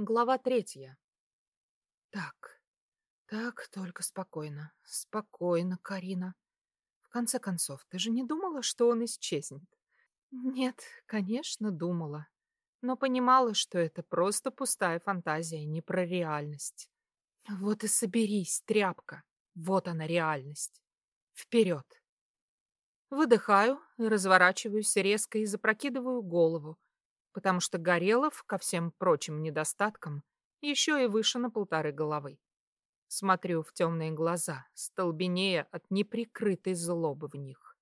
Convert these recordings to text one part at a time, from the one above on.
Глава третья. Так, так, только спокойно, спокойно, Карина. В конце концов, ты же не думала, что он исчезнет? Нет, конечно, думала. Но понимала, что это просто пустая фантазия, не про реальность. Вот и соберись, тряпка. Вот она реальность. Вперед. Выдыхаю, разворачиваюсь резко и запрокидываю голову, потому что Горелов, ко всем прочим недостаткам, еще и выше на полторы головы. Смотрю в темные глаза, столбенея от неприкрытой злобы в них.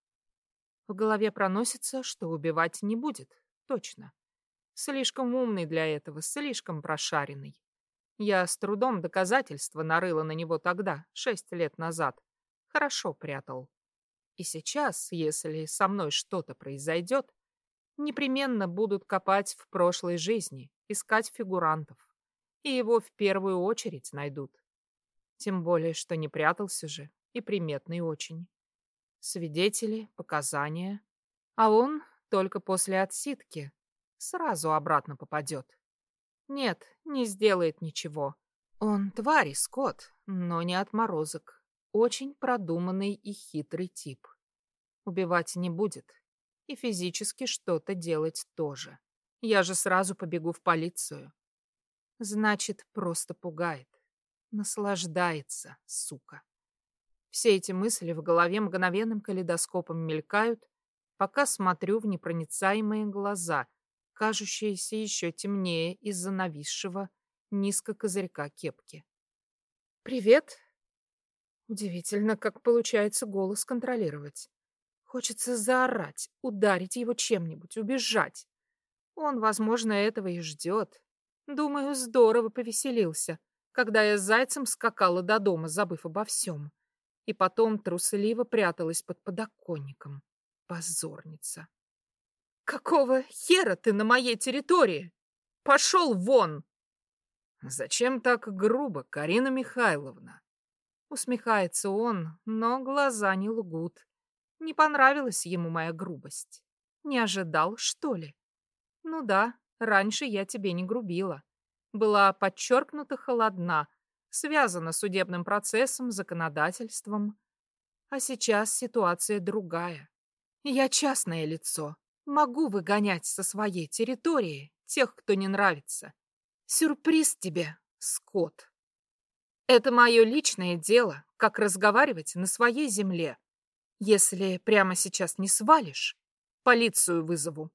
В голове проносится, что убивать не будет, точно. Слишком умный для этого, слишком прошаренный. Я с трудом доказательства нарыла на него тогда, шесть лет назад. Хорошо прятал. И сейчас, если со мной что-то произойдет, непременно будут копать в прошлой жизни, искать фигурантов. И его в первую очередь найдут. Тем более, что не прятался же, и приметный очень. Свидетели, показания. А он только после отсидки сразу обратно попадет. Нет, не сделает ничего. Он тварь, Скотт, но не отморозок. Очень продуманный и хитрый тип. Убивать не будет, и физически что-то делать тоже. Я же сразу побегу в полицию. Значит, просто пугает. Наслаждается, сука. Все эти мысли в голове мгновенным калейдоскопом мелькают, пока смотрю в непроницаемые глаза, кажущиеся еще темнее из-за нависшего низко козырька кепки. «Привет!» Удивительно, как получается голос контролировать. Хочется заорать, ударить его чем-нибудь, убежать. Он, возможно, этого и ждет. Думаю, здорово повеселился, когда я с зайцем скакала до дома, забыв обо всем. И потом трусливо пряталась под подоконником. Позорница. «Какого хера ты на моей территории? Пошел вон!» «Зачем так грубо, Карина Михайловна?» Усмехается он, но глаза не лгут. Не понравилась ему моя грубость. Не ожидал, что ли? Ну да, раньше я тебе не грубила. Была подчеркнуто холодна, связана судебным процессом, законодательством. А сейчас ситуация другая. Я частное лицо. Могу выгонять со своей территории тех, кто не нравится. Сюрприз тебе, Скотт. Это мое личное дело, как разговаривать на своей земле. Если прямо сейчас не свалишь, полицию вызову.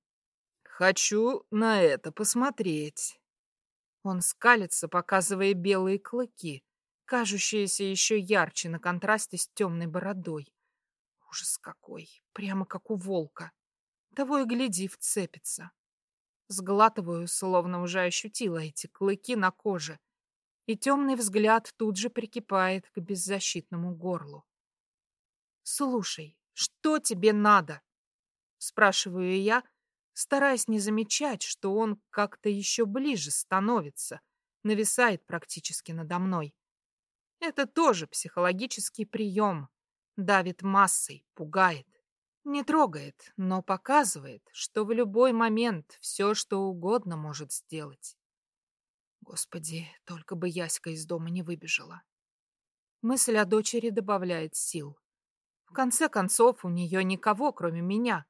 Хочу на это посмотреть. Он скалится, показывая белые клыки, кажущиеся еще ярче на контрасте с темной бородой. Ужас какой, прямо как у волка. Того и гляди, вцепится. Сглатываю, словно уже ощутила эти клыки на коже, и темный взгляд тут же прикипает к беззащитному горлу. «Слушай, что тебе надо?» Спрашиваю я, стараясь не замечать, что он как-то еще ближе становится, нависает практически надо мной. Это тоже психологический прием. Давит массой, пугает. Не трогает, но показывает, что в любой момент все, что угодно может сделать. Господи, только бы Яська из дома не выбежала. Мысль о дочери добавляет сил. В конце концов, у нее никого, кроме меня.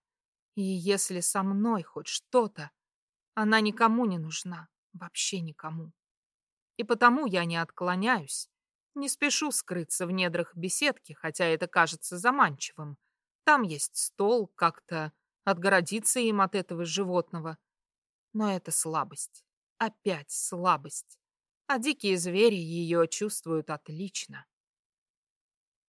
И если со мной хоть что-то, она никому не нужна, вообще никому. И потому я не отклоняюсь, не спешу скрыться в недрах беседки, хотя это кажется заманчивым. Там есть стол, как-то отгородиться им от этого животного. Но это слабость. Опять слабость. А дикие звери ее чувствуют отлично.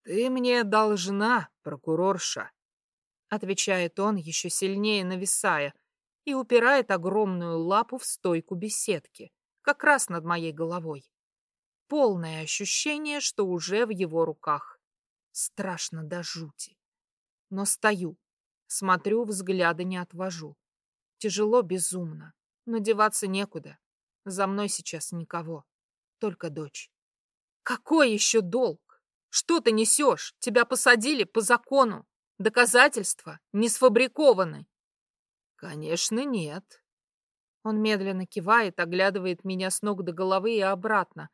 «Ты мне должна, прокурорша», — отвечает он, еще сильнее нависая, и упирает огромную лапу в стойку беседки, как раз над моей головой. Полное ощущение, что уже в его руках. Страшно до жути. Но стою, смотрю, взгляда не отвожу. Тяжело безумно, но деваться некуда. За мной сейчас никого, только дочь. Какой еще долг? Что ты несешь? Тебя посадили по закону. Доказательства не сфабрикованы. Конечно, нет. Он медленно кивает, оглядывает меня с ног до головы и обратно.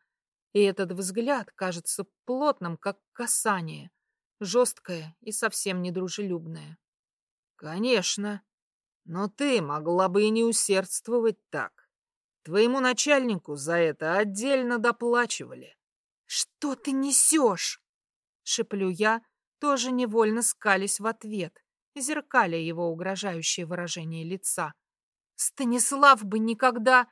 И этот взгляд кажется плотным, как касание, жесткое и совсем недружелюбное. Конечно, но ты могла бы и не усердствовать так. Твоему начальнику за это отдельно доплачивали. Что ты несешь? Шеплю я, тоже невольно скались в ответ, зеркаля его угрожающее выражение лица. Станислав бы никогда...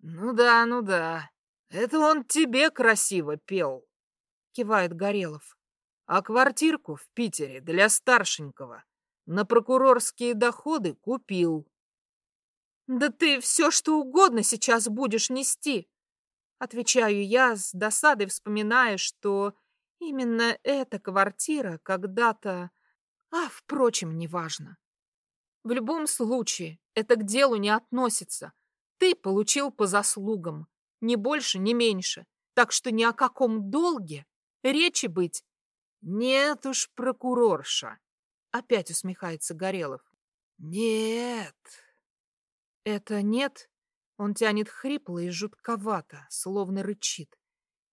Ну да, ну да. Это он тебе красиво пел, кивает Горелов. А квартирку в Питере для старшенького на прокурорские доходы купил. Да ты все что угодно сейчас будешь нести. Отвечаю я с досадой, вспоминая, что именно эта квартира когда-то... А, впрочем, неважно. В любом случае, это к делу не относится. Ты получил по заслугам, ни больше, ни меньше. Так что ни о каком долге речи быть. Нет уж, прокурорша. Опять усмехается Горелов. Нет. Это нет. Он тянет хрипло и жутковато, словно рычит.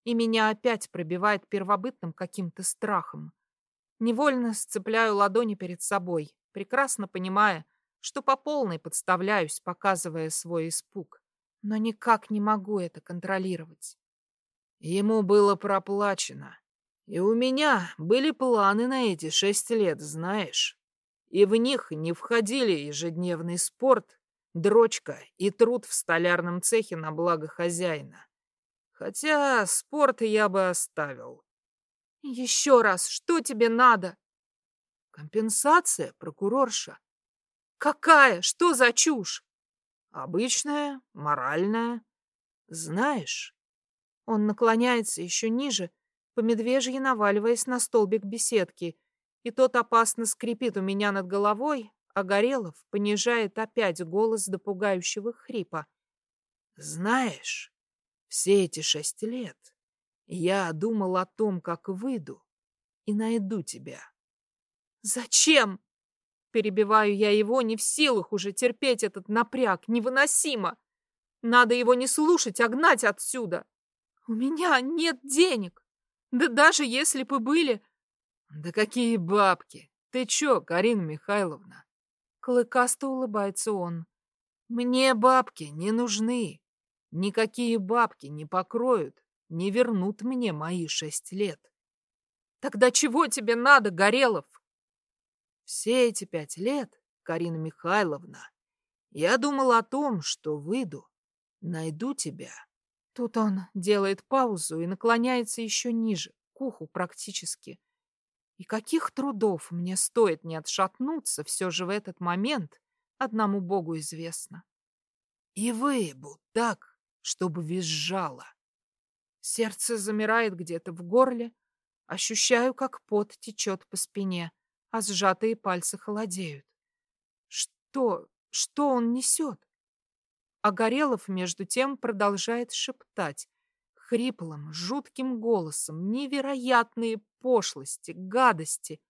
И меня опять пробивает первобытным каким-то страхом. Невольно сцепляю ладони перед собой, прекрасно понимая, что по полной подставляюсь, показывая свой испуг. Но никак не могу это контролировать. Ему было проплачено. И у меня были планы на эти шесть лет, знаешь. И в них не входили ежедневный спорт, дрочка и труд в столярном цехе на благо хозяина. Хотя спорт я бы оставил. Еще раз, что тебе надо? Компенсация, прокурорша. Какая? Что за чушь? Обычная, моральная. Знаешь, он наклоняется еще ниже, по медвежьи наваливаясь на столбик беседки, и тот опасно скрипит у меня над головой, а Горелов понижает опять голос до пугающего хрипа. Знаешь, все эти шесть лет я думал о том, как выйду и найду тебя. Зачем? Перебиваю я его, не в силах уже терпеть этот напряг, невыносимо. Надо его не слушать, а гнать отсюда. У меня нет денег. Да даже если бы были... Да какие бабки! Ты чё, Карина Михайловна? Клыкасто улыбается он. Мне бабки не нужны. Никакие бабки не покроют, не вернут мне мои шесть лет. Тогда чего тебе надо, Горелов? Все эти пять лет, Карина Михайловна, я думал о том, что выйду, найду тебя. Тут он делает паузу и наклоняется еще ниже, к уху практически. И каких трудов мне стоит не отшатнуться все же в этот момент, одному Богу известно. И выебу так, чтобы визжало. Сердце замирает где-то в горле, ощущаю, как пот течет по спине а сжатые пальцы холодеют. Что, что он несет? А Горелов, между тем, продолжает шептать хриплым, жутким голосом невероятные пошлости, гадости.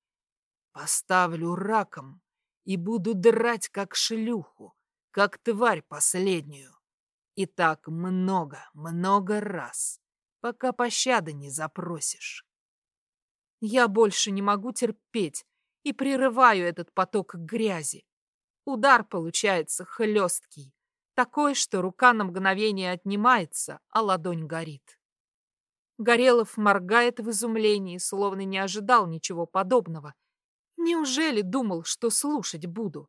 Поставлю раком и буду драть, как шлюху, как тварь последнюю. И так много, много раз, пока пощады не запросишь. Я больше не могу терпеть и прерываю этот поток грязи. Удар получается хлесткий, такой, что рука на мгновение отнимается, а ладонь горит. Горелов моргает в изумлении, словно не ожидал ничего подобного. Неужели думал, что слушать буду?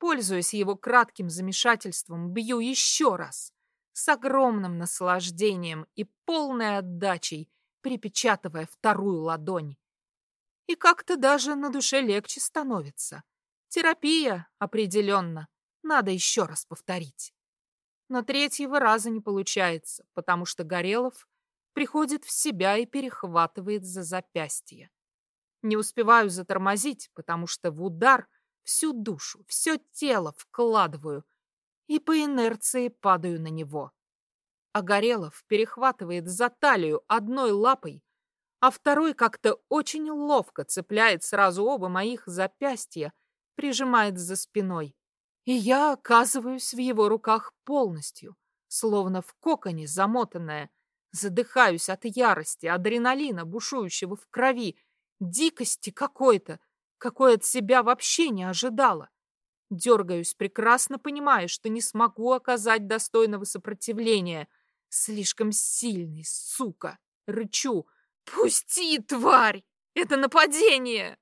Пользуясь его кратким замешательством, бью еще раз, с огромным наслаждением и полной отдачей, припечатывая вторую ладонь. И как-то даже на душе легче становится. Терапия, определенно. Надо еще раз повторить. Но третьего раза не получается, потому что Горелов приходит в себя и перехватывает за запястье. Не успеваю затормозить, потому что в удар всю душу, все тело вкладываю и по инерции падаю на него. А Горелов перехватывает за талию одной лапой, а второй как-то очень ловко цепляет сразу оба моих запястья, прижимает за спиной. и я оказываюсь в его руках полностью, словно в коконе замотанная, задыхаюсь от ярости, адреналина, бушующего в крови, дикости какой-то, какой от себя вообще не ожидала. Дергаюсь, прекрасно понимая, что не смогу оказать достойного сопротивления. Слишком сильный, сука. Рычу. «Пусти, тварь! Это нападение!»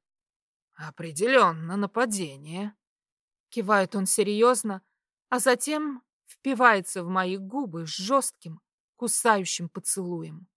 «Определенно нападение», — кивает он серьезно, а затем впивается в мои губы жестким, кусающим поцелуем.